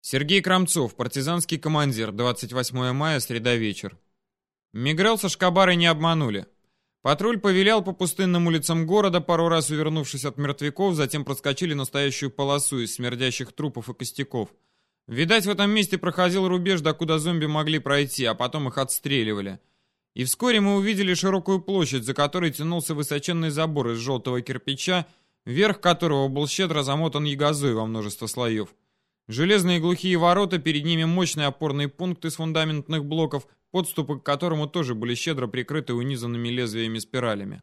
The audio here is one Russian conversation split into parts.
Сергей Крамцов, партизанский командир, 28 мая, среда вечер. Мигрел со Шкабарой не обманули. Патруль повелял по пустынным улицам города, пару раз увернувшись от мертвяков, затем проскочили настоящую полосу из смердящих трупов и костяков. Видать, в этом месте проходил рубеж, до куда зомби могли пройти, а потом их отстреливали. И вскоре мы увидели широкую площадь, за которой тянулся высоченный забор из желтого кирпича, верх которого был щедро замотан ягозой во множество слоев. Железные глухие ворота, перед ними мощные опорные пункты с фундаментных блоков, подступы к которому тоже были щедро прикрыты унизанными лезвиями спиралями.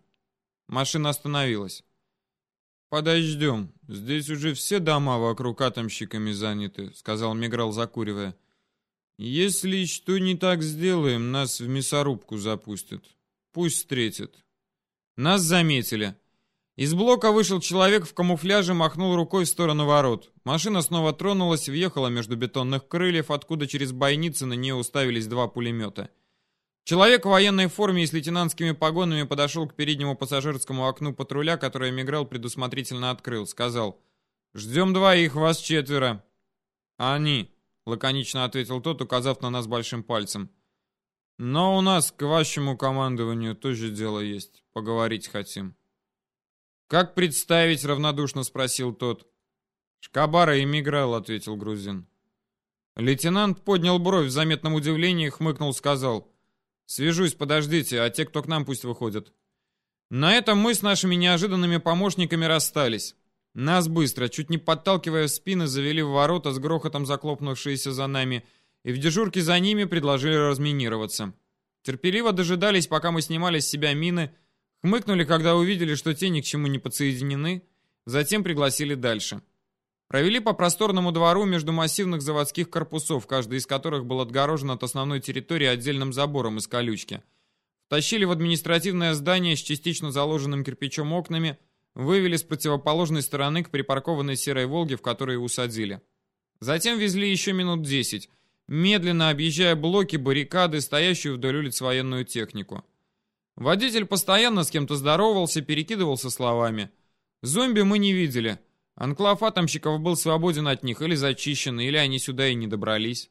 Машина остановилась. «Подождем. Здесь уже все дома вокруг атомщиками заняты», — сказал Миграл, закуривая. «Если что не так сделаем, нас в мясорубку запустят. Пусть встретят». Нас заметили. Из блока вышел человек в камуфляже, махнул рукой в сторону ворот. Машина снова тронулась, въехала между бетонных крыльев, откуда через бойницы на нее уставились два пулемета. Человек в военной форме и с лейтенантскими погонами подошел к переднему пассажирскому окну патруля, которое Миграл предусмотрительно открыл. Сказал, «Ждем двоих, вас четверо». «Они», — лаконично ответил тот, указав на нас большим пальцем. «Но у нас к вашему командованию тоже дело есть. Поговорить хотим». «Как представить?» — равнодушно спросил тот. «Шкабара и Миграл», — ответил грузин. Лейтенант поднял бровь в заметном удивлении, хмыкнул, сказал. «Свяжусь, подождите, а те, кто к нам, пусть выходят». На этом мы с нашими неожиданными помощниками расстались. Нас быстро, чуть не подталкивая спины, завели в ворота с грохотом заклопнувшиеся за нами, и в дежурке за ними предложили разминироваться. Терпеливо дожидались, пока мы снимали с себя мины, Хмыкнули, когда увидели, что те ни к чему не подсоединены, затем пригласили дальше. Провели по просторному двору между массивных заводских корпусов, каждый из которых был отгорожен от основной территории отдельным забором из колючки. Втащили в административное здание с частично заложенным кирпичом окнами, вывели с противоположной стороны к припаркованной серой «Волге», в которой усадили. Затем везли еще минут десять, медленно объезжая блоки, баррикады, стоящую вдоль улиц военную технику. Водитель постоянно с кем-то здоровался, перекидывался словами. Зомби мы не видели. Анклав атомщиков был свободен от них, или зачищен, или они сюда и не добрались.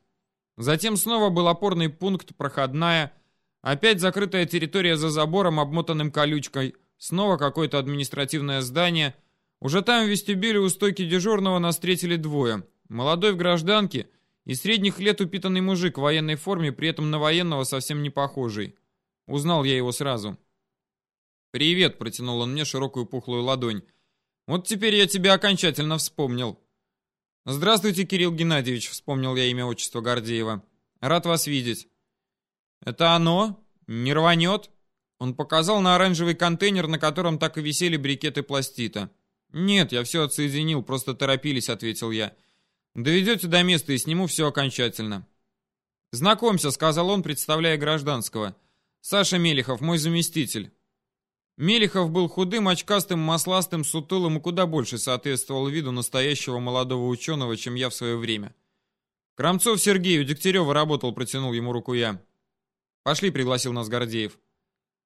Затем снова был опорный пункт, проходная, опять закрытая территория за забором, обмотанным колючкой, снова какое-то административное здание. Уже там в вестибюле у стойки дежурного нас встретили двое. Молодой в гражданке и средних лет упитанный мужик в военной форме, при этом на военного совсем не похожий. Узнал я его сразу. «Привет», — протянул он мне широкую пухлую ладонь. «Вот теперь я тебя окончательно вспомнил». «Здравствуйте, Кирилл Геннадьевич», — вспомнил я имя отчество Гордеева. «Рад вас видеть». «Это оно? Не рванет?» Он показал на оранжевый контейнер, на котором так и висели брикеты пластита. «Нет, я все отсоединил, просто торопились», — ответил я. «Доведете до места и сниму все окончательно». «Знакомься», — сказал он, представляя гражданского. Саша Мелехов, мой заместитель. Мелехов был худым, очкастым, масластым, сутулым и куда больше соответствовал виду настоящего молодого ученого, чем я в свое время. Крамцов Сергей у Дегтярева работал, протянул ему руку я. «Пошли», — пригласил нас Гордеев.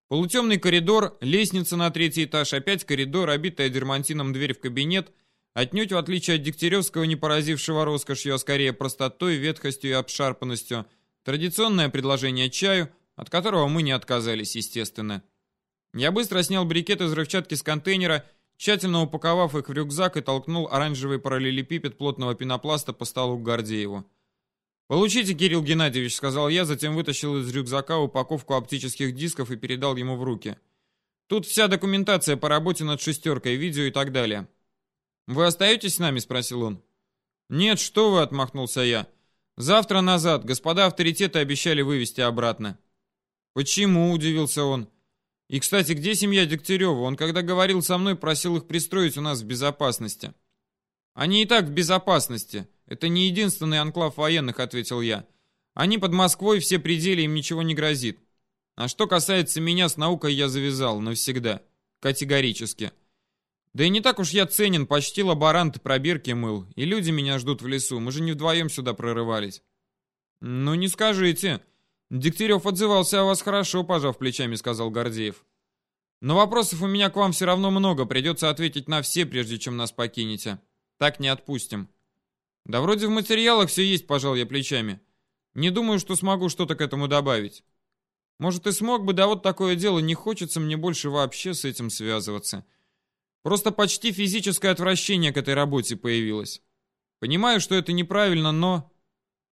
Полутемный коридор, лестница на третий этаж, опять коридор, обитая дермантином дверь в кабинет, отнюдь в отличие от Дегтяревского, не поразившего роскошью, а скорее простотой, ветхостью и обшарпанностью, традиционное предложение чаю — от которого мы не отказались, естественно. Я быстро снял брикет из взрывчатки с контейнера, тщательно упаковав их в рюкзак и толкнул оранжевый параллелепипед плотного пенопласта по столу к Гордееву. «Получите, Кирилл Геннадьевич», — сказал я, затем вытащил из рюкзака упаковку оптических дисков и передал ему в руки. «Тут вся документация по работе над шестеркой, видео и так далее». «Вы остаетесь с нами?» — спросил он. «Нет, что вы», — отмахнулся я. «Завтра назад. Господа авторитеты обещали вывести обратно». «Почему?» – удивился он. «И, кстати, где семья Дегтярева? Он, когда говорил со мной, просил их пристроить у нас в безопасности». «Они и так в безопасности. Это не единственный анклав военных», – ответил я. «Они под Москвой, все пределы, им ничего не грозит. А что касается меня, с наукой я завязал навсегда. Категорически. Да и не так уж я ценен, почти лаборант пробирки мыл. И люди меня ждут в лесу, мы же не вдвоем сюда прорывались». «Ну не скажите». «Дегтярев отзывался о вас хорошо», — пожав плечами, сказал Гордеев. «Но вопросов у меня к вам все равно много, придется ответить на все, прежде чем нас покинете. Так не отпустим». Да вроде в материалах все есть, пожал я плечами. Не думаю, что смогу что-то к этому добавить. Может, и смог бы, да вот такое дело, не хочется мне больше вообще с этим связываться. Просто почти физическое отвращение к этой работе появилось. Понимаю, что это неправильно, но...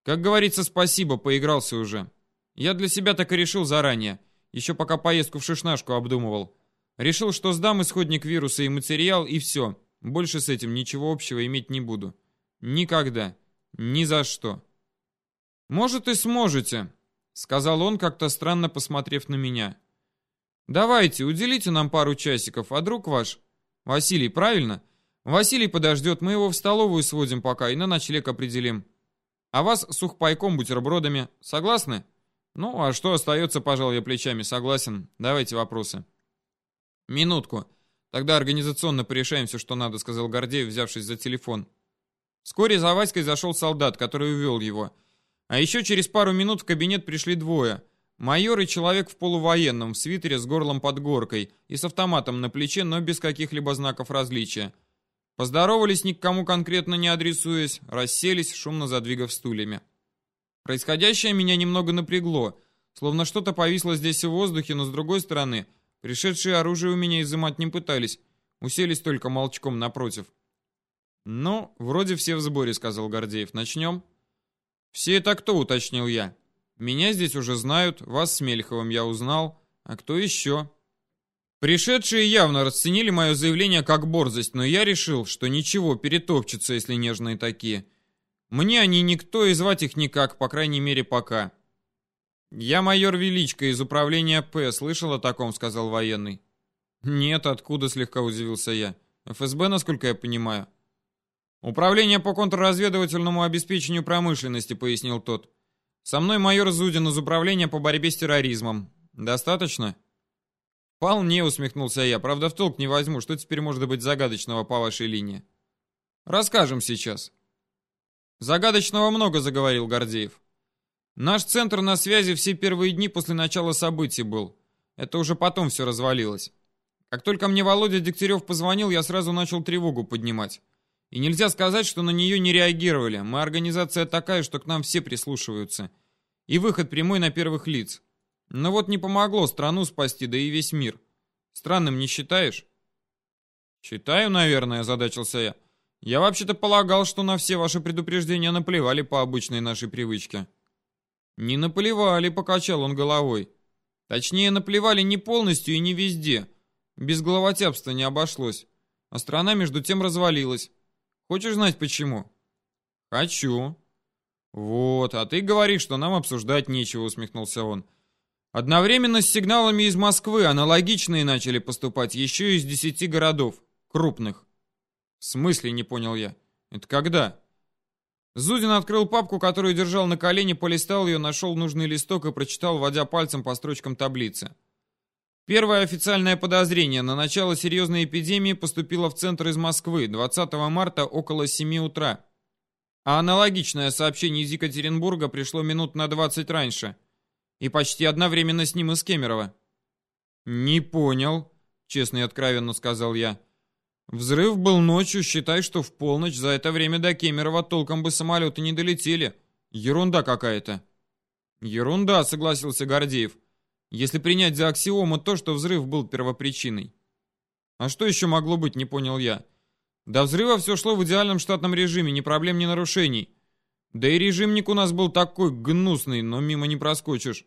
Как говорится, спасибо, поигрался уже. Я для себя так и решил заранее, еще пока поездку в Шишнашку обдумывал. Решил, что сдам исходник вируса и материал, и все. Больше с этим ничего общего иметь не буду. Никогда. Ни за что. «Может, и сможете», — сказал он, как-то странно посмотрев на меня. «Давайте, уделите нам пару часиков, а друг ваш...» «Василий, правильно?» «Василий подождет, мы его в столовую сводим пока и на ночлег определим. А вас сухпайком бутербродами. Согласны?» «Ну, а что остается, пожал я плечами, согласен. Давайте вопросы». «Минутку. Тогда организационно порешаем все, что надо», — сказал Гордеев, взявшись за телефон. Вскоре за Васькой зашел солдат, который увел его. А еще через пару минут в кабинет пришли двое. Майор и человек в полувоенном, в свитере с горлом под горкой и с автоматом на плече, но без каких-либо знаков различия. Поздоровались, ни к кому конкретно не адресуясь, расселись, шумно задвигав стульями. Происходящее меня немного напрягло, словно что-то повисло здесь в воздухе, но с другой стороны, пришедшие оружие у меня изымать не пытались, уселись только молчком напротив. «Ну, вроде все в сборе», — сказал Гордеев. «Начнем?» «Все это кто?» — уточнил я. «Меня здесь уже знают, вас с Мельховым я узнал. А кто еще?» Пришедшие явно расценили мое заявление как борзость, но я решил, что ничего, перетопчутся, если нежные такие. Мне они никто, и звать их никак, по крайней мере, пока. «Я майор Величко из управления П. Слышал о таком?» — сказал военный. «Нет, откуда?» — слегка удивился я. «ФСБ, насколько я понимаю». «Управление по контрразведывательному обеспечению промышленности», — пояснил тот. «Со мной майор Зудин из управления по борьбе с терроризмом. Достаточно?» «Вполне», — усмехнулся я. «Правда, в толк не возьму. Что теперь может быть загадочного по вашей линии?» «Расскажем сейчас». «Загадочного много», — заговорил Гордеев. «Наш центр на связи все первые дни после начала событий был. Это уже потом все развалилось. Как только мне Володя Дегтярев позвонил, я сразу начал тревогу поднимать. И нельзя сказать, что на нее не реагировали. Мы организация такая, что к нам все прислушиваются. И выход прямой на первых лиц. Но вот не помогло страну спасти, да и весь мир. Странным не считаешь? Считаю, наверное, задачился я. Я вообще-то полагал, что на все ваши предупреждения наплевали по обычной нашей привычке. Не наплевали, покачал он головой. Точнее, наплевали не полностью и не везде. Без головотяпства не обошлось. А страна между тем развалилась. Хочешь знать почему? Хочу. Вот, а ты говоришь, что нам обсуждать нечего, усмехнулся он. Одновременно с сигналами из Москвы аналогичные начали поступать еще из десяти городов, крупных. В смысле, не понял я. Это когда? Зудин открыл папку, которую держал на колене, полистал ее, нашел нужный листок и прочитал, водя пальцем по строчкам таблицы. Первое официальное подозрение на начало серьезной эпидемии поступило в центр из Москвы 20 марта около 7 утра. А аналогичное сообщение из Екатеринбурга пришло минут на 20 раньше. И почти одновременно с ним из Кемерово. «Не понял», — честно и откровенно сказал я. «Взрыв был ночью, считай, что в полночь. За это время до Кемерово толком бы самолеты не долетели. Ерунда какая-то». «Ерунда», — согласился Гордеев если принять за аксиому то, что взрыв был первопричиной. А что еще могло быть, не понял я. До взрыва все шло в идеальном штатном режиме, ни проблем, ни нарушений. Да и режимник у нас был такой гнусный, но мимо не проскочишь.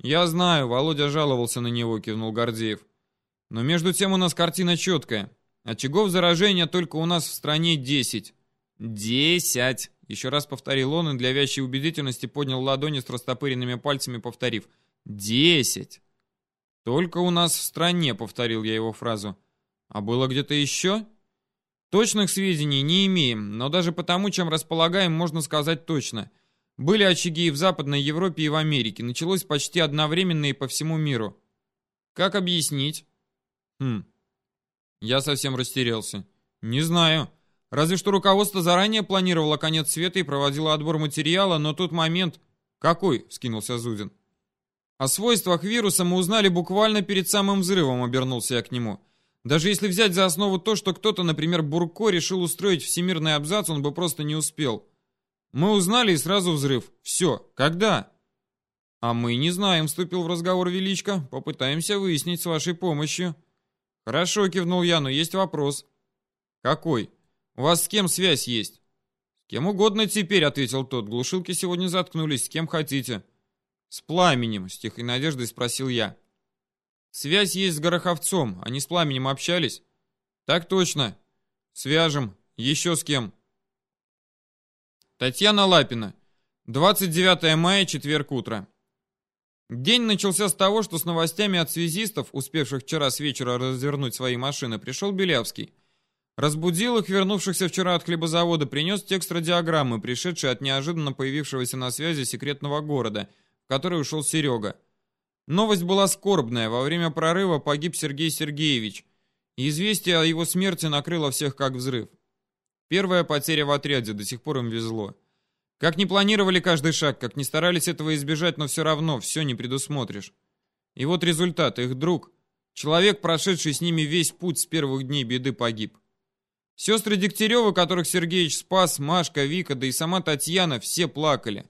Я знаю, Володя жаловался на него, кивнул Гордеев. Но между тем у нас картина четкая. Очагов заражения только у нас в стране 10. 10! Еще раз повторил он и для вящей убедительности поднял ладони с растопыренными пальцами, повторив. Десять. Только у нас в стране, повторил я его фразу. А было где-то еще? Точных сведений не имеем, но даже потому, чем располагаем, можно сказать точно. Были очаги и в Западной Европе, и в Америке. Началось почти одновременно и по всему миру. Как объяснить? Хм. Я совсем растерялся. Не знаю. Разве что руководство заранее планировало конец света и проводило отбор материала, но тот момент... Какой? Вскинулся Зудин. О свойствах вируса мы узнали буквально перед самым взрывом, обернулся я к нему. Даже если взять за основу то, что кто-то, например, Бурко, решил устроить всемирный абзац, он бы просто не успел. Мы узнали и сразу взрыв. Все. Когда? А мы не знаем, вступил в разговор Величко. Попытаемся выяснить с вашей помощью. Хорошо, кивнул я, но есть вопрос. Какой? У вас с кем связь есть? С кем угодно теперь, ответил тот. Глушилки сегодня заткнулись, с кем хотите. С пламенем, с тихой надеждой спросил я. Связь есть с Гороховцом, они с пламенем общались? Так точно. Свяжем. Еще с кем? Татьяна Лапина. 29 мая, четверг утро. День начался с того, что с новостями от связистов, успевших вчера с вечера развернуть свои машины, пришел Белявский. Разбудил их, вернувшихся вчера от хлебозавода, принес текст радиограммы, пришедший от неожиданно появившегося на связи секретного города, в который ушел Серега. Новость была скорбная. Во время прорыва погиб Сергей Сергеевич. Известие о его смерти накрыло всех как взрыв. Первая потеря в отряде, до сих пор им везло. Как не планировали каждый шаг, как не старались этого избежать, но все равно все не предусмотришь. И вот результат. Их друг, человек, прошедший с ними весь путь с первых дней беды, погиб. Сестры Дегтярева, которых Сергеич спас, Машка, Вика, да и сама Татьяна, все плакали.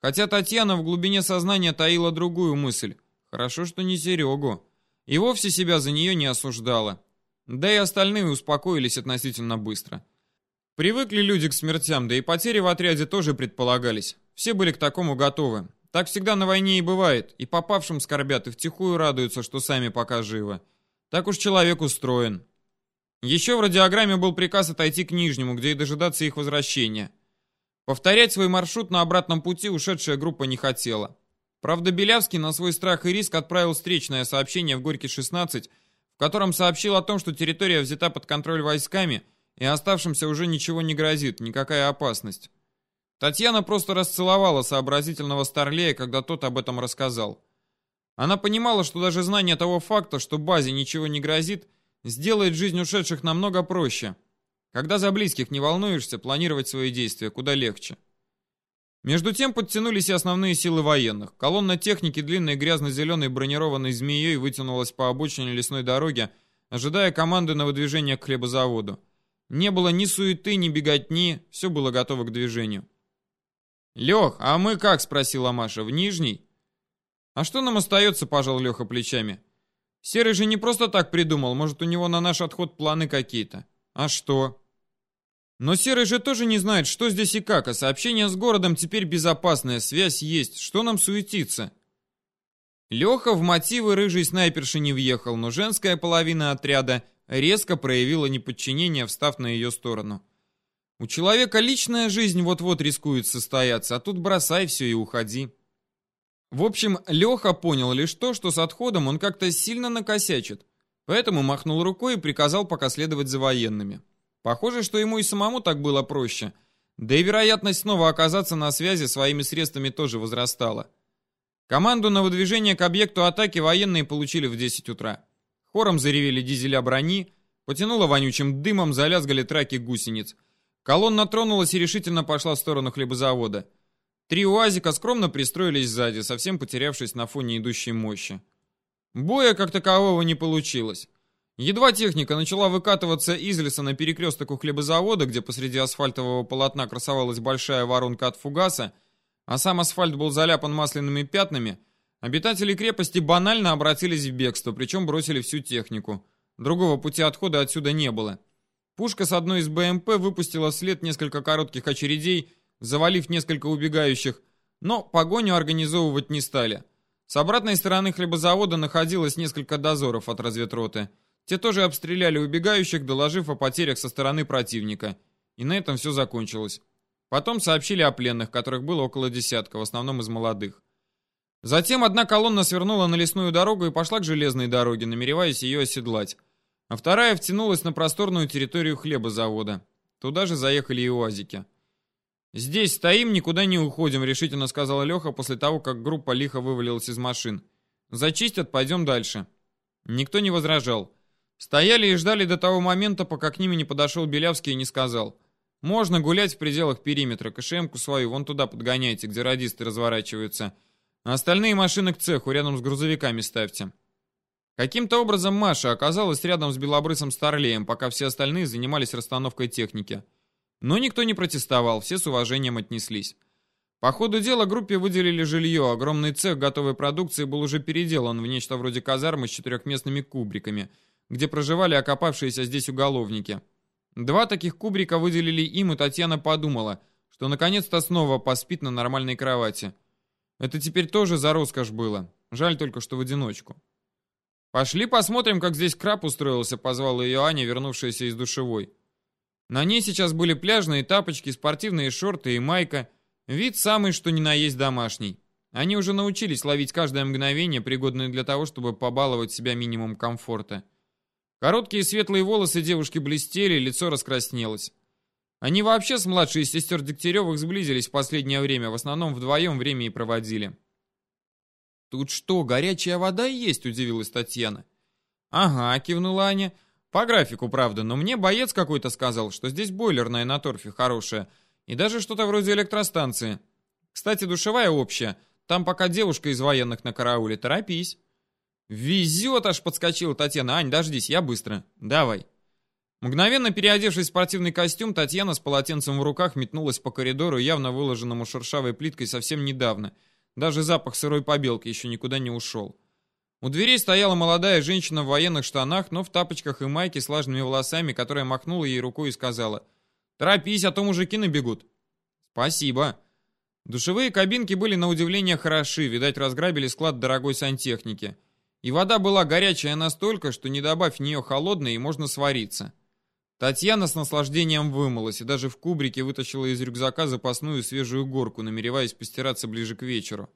Хотя Татьяна в глубине сознания таила другую мысль. Хорошо, что не Серегу. И вовсе себя за нее не осуждала. Да и остальные успокоились относительно быстро. Привыкли люди к смертям, да и потери в отряде тоже предполагались. Все были к такому готовы. Так всегда на войне и бывает. И попавшим скорбят, и втихую радуются, что сами пока живы. Так уж человек устроен. Еще в радиограмме был приказ отойти к Нижнему, где и дожидаться их возвращения. Повторять свой маршрут на обратном пути ушедшая группа не хотела. Правда, Белявский на свой страх и риск отправил встречное сообщение в Горький-16, в котором сообщил о том, что территория взята под контроль войсками, и оставшимся уже ничего не грозит, никакая опасность. Татьяна просто расцеловала сообразительного Старлея, когда тот об этом рассказал. Она понимала, что даже знание того факта, что базе ничего не грозит, сделает жизнь ушедших намного проще. Когда за близких не волнуешься, планировать свои действия куда легче. Между тем подтянулись и основные силы военных. Колонна техники длинной грязно-зеленой бронированной змеей вытянулась по обочине лесной дороги, ожидая команды на выдвижение к хлебозаводу. Не было ни суеты, ни беготни, все было готово к движению. «Лех, а мы как?» — спросила Маша. «В Нижний?» «А что нам остается?» — пожал Леха плечами. «Серый же не просто так придумал, может, у него на наш отход планы какие-то». «А что?» Но Серый же тоже не знает, что здесь и как, а сообщение с городом теперь безопасная, связь есть, что нам суетиться? Леха в мотивы рыжей снайперши не въехал, но женская половина отряда резко проявила неподчинение, встав на ее сторону. У человека личная жизнь вот-вот рискует состояться, а тут бросай все и уходи. В общем, Леха понял лишь то, что с отходом он как-то сильно накосячит, поэтому махнул рукой и приказал пока следовать за военными. Похоже, что ему и самому так было проще. Да и вероятность снова оказаться на связи своими средствами тоже возрастала. Команду на выдвижение к объекту атаки военные получили в 10 утра. Хором заревели дизеля брони, потянуло вонючим дымом, залязгали траки гусениц. Колонна тронулась и решительно пошла в сторону хлебозавода. Три УАЗика скромно пристроились сзади, совсем потерявшись на фоне идущей мощи. Боя как такового не получилось. Едва техника начала выкатываться из леса на перекресток у хлебозавода, где посреди асфальтового полотна красовалась большая воронка от фугаса, а сам асфальт был заляпан масляными пятнами, обитатели крепости банально обратились в бегство, причем бросили всю технику. Другого пути отхода отсюда не было. Пушка с одной из БМП выпустила вслед несколько коротких очередей, завалив несколько убегающих, но погоню организовывать не стали. С обратной стороны хлебозавода находилось несколько дозоров от разведроты – те тоже обстреляли убегающих, доложив о потерях со стороны противника. И на этом все закончилось. Потом сообщили о пленных, которых было около десятка, в основном из молодых. Затем одна колонна свернула на лесную дорогу и пошла к железной дороге, намереваясь ее оседлать. А вторая втянулась на просторную территорию хлебозавода. Туда же заехали и уазики. «Здесь стоим, никуда не уходим», — решительно сказала Леха после того, как группа лихо вывалилась из машин. «Зачистят, пойдем дальше». Никто не возражал. Стояли и ждали до того момента, пока к ними не подошел Белявский и не сказал. «Можно гулять в пределах периметра, КШМку свою вон туда подгоняйте, где радисты разворачиваются. А остальные машины к цеху, рядом с грузовиками ставьте». Каким-то образом Маша оказалась рядом с белобрысым Старлеем, пока все остальные занимались расстановкой техники. Но никто не протестовал, все с уважением отнеслись. По ходу дела группе выделили жилье, огромный цех готовой продукции был уже переделан в нечто вроде казармы с четырехместными кубриками, где проживали окопавшиеся здесь уголовники. Два таких кубрика выделили им, и Татьяна подумала, что наконец-то снова поспит на нормальной кровати. Это теперь тоже за роскошь было. Жаль только, что в одиночку. «Пошли посмотрим, как здесь краб устроился», — позвала ее Аня, вернувшаяся из душевой. На ней сейчас были пляжные тапочки, спортивные шорты и майка — Вид самый, что ни на есть домашний. Они уже научились ловить каждое мгновение, пригодное для того, чтобы побаловать себя минимум комфорта. Короткие светлые волосы девушки блестели, лицо раскраснелось. Они вообще с младшей сестер Дегтяревых сблизились в последнее время, в основном вдвоем время и проводили. «Тут что, горячая вода есть?» – удивилась Татьяна. «Ага», – кивнула Аня. «По графику, правда, но мне боец какой-то сказал, что здесь бойлерная на торфе хорошая, и даже что-то вроде электростанции. Кстати, душевая общая. Там пока девушка из военных на карауле. Торопись. Везет, аж подскочила Татьяна. Ань, дождись, я быстро. Давай. Мгновенно переодевшись в спортивный костюм, Татьяна с полотенцем в руках метнулась по коридору, явно выложенному шершавой плиткой совсем недавно. Даже запах сырой побелки еще никуда не ушел. У дверей стояла молодая женщина в военных штанах, но в тапочках и майке с влажными волосами, которая махнула ей рукой и сказала Торопись, а то мужики набегут. Спасибо. Душевые кабинки были на удивление хороши, видать, разграбили склад дорогой сантехники. И вода была горячая настолько, что не добавь в нее холодной, и можно свариться. Татьяна с наслаждением вымылась и даже в кубрике вытащила из рюкзака запасную свежую горку, намереваясь постираться ближе к вечеру.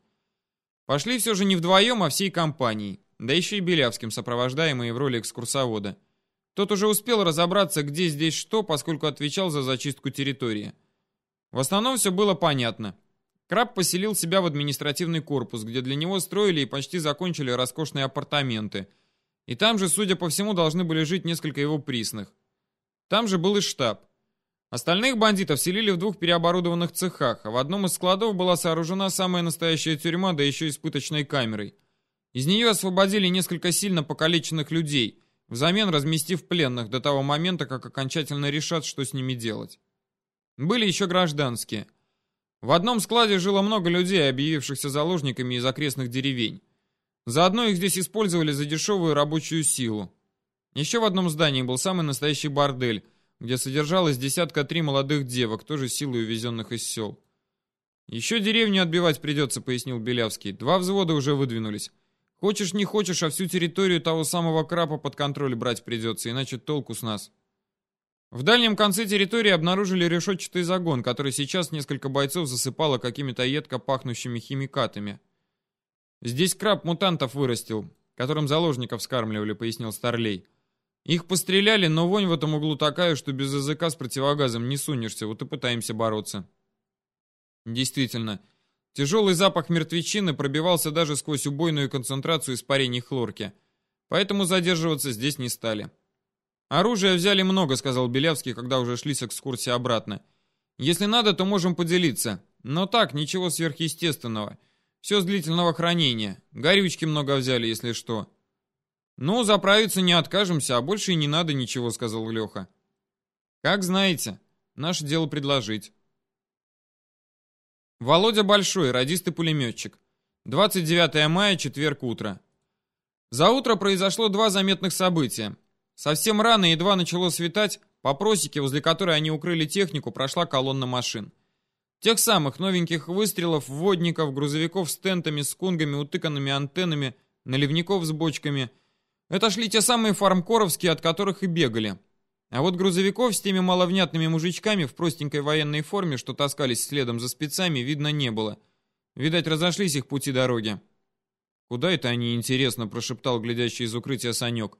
Пошли все же не вдвоем, а всей компанией, да еще и Белявским, сопровождаемые в роли экскурсовода. Тот уже успел разобраться, где здесь что, поскольку отвечал за зачистку территории. В основном все было понятно. Краб поселил себя в административный корпус, где для него строили и почти закончили роскошные апартаменты. И там же, судя по всему, должны были жить несколько его присных. Там же был и штаб. Остальных бандитов селили в двух переоборудованных цехах, а в одном из складов была сооружена самая настоящая тюрьма, да еще и с пыточной камерой. Из нее освободили несколько сильно покалеченных людей – взамен разместив пленных до того момента, как окончательно решат, что с ними делать. Были еще гражданские. В одном складе жило много людей, объявившихся заложниками из окрестных деревень. Заодно их здесь использовали за дешевую рабочую силу. Еще в одном здании был самый настоящий бордель, где содержалось десятка три молодых девок, тоже силой увезенных из сел. «Еще деревню отбивать придется», — пояснил Белявский. «Два взвода уже выдвинулись. Хочешь не хочешь, а всю территорию того самого крапа под контроль брать придется, иначе толку с нас. В дальнем конце территории обнаружили решетчатый загон, который сейчас несколько бойцов засыпало какими-то едко пахнущими химикатами. Здесь краб мутантов вырастил, которым заложников скармливали, пояснил Старлей. Их постреляли, но вонь в этом углу такая, что без языка с противогазом не сунешься, вот и пытаемся бороться. Действительно, Тяжелый запах мертвечины пробивался даже сквозь убойную концентрацию испарений хлорки. Поэтому задерживаться здесь не стали. «Оружия взяли много», — сказал Белявский, когда уже шли с экскурсии обратно. «Если надо, то можем поделиться. Но так, ничего сверхъестественного. Все с длительного хранения. Горючки много взяли, если что». «Ну, заправиться не откажемся, а больше и не надо ничего», — сказал Леха. «Как знаете. Наше дело предложить». Володя Большой, радист и пулеметчик. 29 мая, четверг, утро. За утро произошло два заметных события. Совсем рано, едва начало светать, по просеке, возле которой они укрыли технику, прошла колонна машин. Тех самых новеньких выстрелов, водников, грузовиков с тентами, с кунгами, утыканными антеннами, наливников с бочками. Это шли те самые фармкоровские, от которых и бегали. А вот грузовиков с теми маловнятными мужичками в простенькой военной форме, что таскались следом за спецами, видно не было. Видать, разошлись их пути дороги. «Куда это они, интересно?» – прошептал глядящий из укрытия Санек.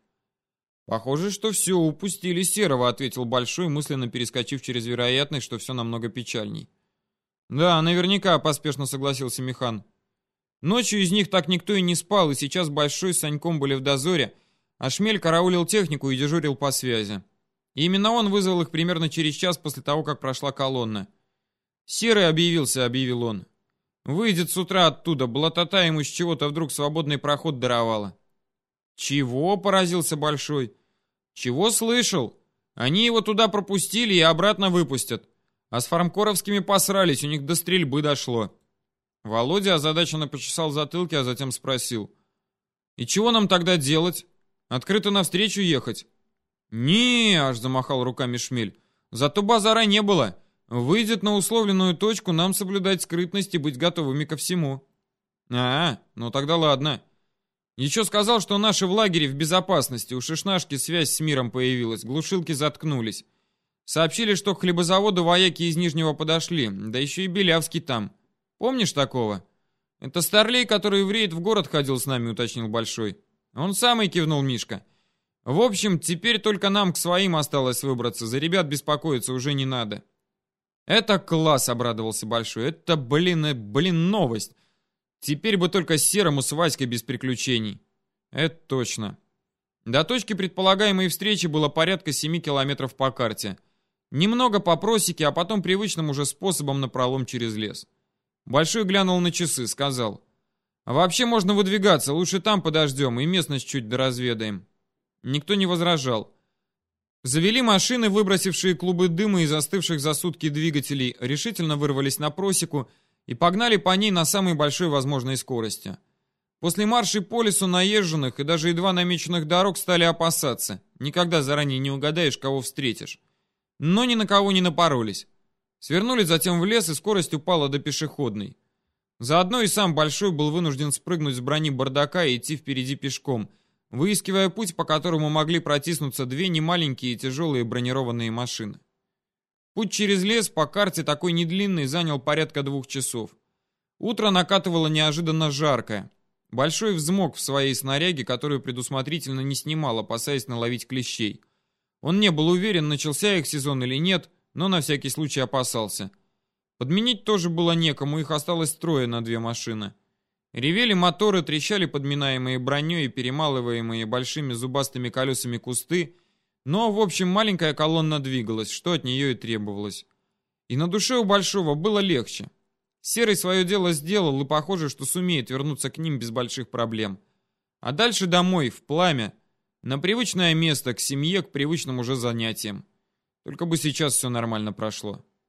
«Похоже, что все, упустили Серого», — ответил Большой, мысленно перескочив через вероятность, что все намного печальней. «Да, наверняка», — поспешно согласился Михан. Ночью из них так никто и не спал, и сейчас Большой с Саньком были в дозоре, а Шмель караулил технику и дежурил по связи. И именно он вызвал их примерно через час после того, как прошла колонна. «Серый объявился», — объявил он. «Выйдет с утра оттуда, блатота ему с чего-то вдруг свободный проход даровала». Чего? Поразился Большой. Чего слышал? Они его туда пропустили и обратно выпустят. А с фармкоровскими посрались, у них до стрельбы дошло. Володя озадаченно почесал затылки, а затем спросил. «И чего нам тогда делать? Открыто навстречу ехать?» «Не, аж замахал руками Шмель. Зато базара не было. Выйдет на условленную точку, нам соблюдать скрытность и быть готовыми ко всему». «А, ну тогда ладно. Еще сказал, что наши в лагере в безопасности. У Шишнашки связь с миром появилась, глушилки заткнулись. Сообщили, что к хлебозаводу вояки из Нижнего подошли, да еще и Белявский там. Помнишь такого? Это Старлей, который в в город ходил с нами, уточнил Большой. Он самый кивнул Мишка. В общем, теперь только нам к своим осталось выбраться. За ребят беспокоиться уже не надо. Это класс, обрадовался Большой. Это, блин, э, блин, новость. Теперь бы только Серому с Васькой без приключений. Это точно. До точки предполагаемой встречи было порядка 7 километров по карте. Немного по просеке, а потом привычным уже способом на пролом через лес. Большой глянул на часы, сказал. «А вообще можно выдвигаться, лучше там подождем и местность чуть доразведаем». Никто не возражал. Завели машины, выбросившие клубы дыма и застывших за сутки двигателей, решительно вырвались на просеку и погнали по ней на самой большой возможной скорости. После маршей по лесу наезженных и даже едва намеченных дорог стали опасаться. Никогда заранее не угадаешь, кого встретишь. Но ни на кого не напоролись. Свернули затем в лес, и скорость упала до пешеходной. Заодно и сам Большой был вынужден спрыгнуть с брони бардака и идти впереди пешком, выискивая путь, по которому могли протиснуться две немаленькие и тяжелые бронированные машины. Путь через лес по карте такой недлинный занял порядка двух часов. Утро накатывало неожиданно жаркое. Большой взмок в своей снаряге, которую предусмотрительно не снимал, опасаясь наловить клещей. Он не был уверен, начался их сезон или нет, но на всякий случай опасался. Подменить тоже было некому, их осталось трое на две машины. Ревели моторы, трещали подминаемые броней и перемалываемые большими зубастыми колесами кусты, но, в общем, маленькая колонна двигалась, что от нее и требовалось. И на душе у Большого было легче. Серый свое дело сделал, и похоже, что сумеет вернуться к ним без больших проблем. А дальше домой, в пламя, на привычное место, к семье, к привычным уже занятиям. Только бы сейчас все нормально прошло.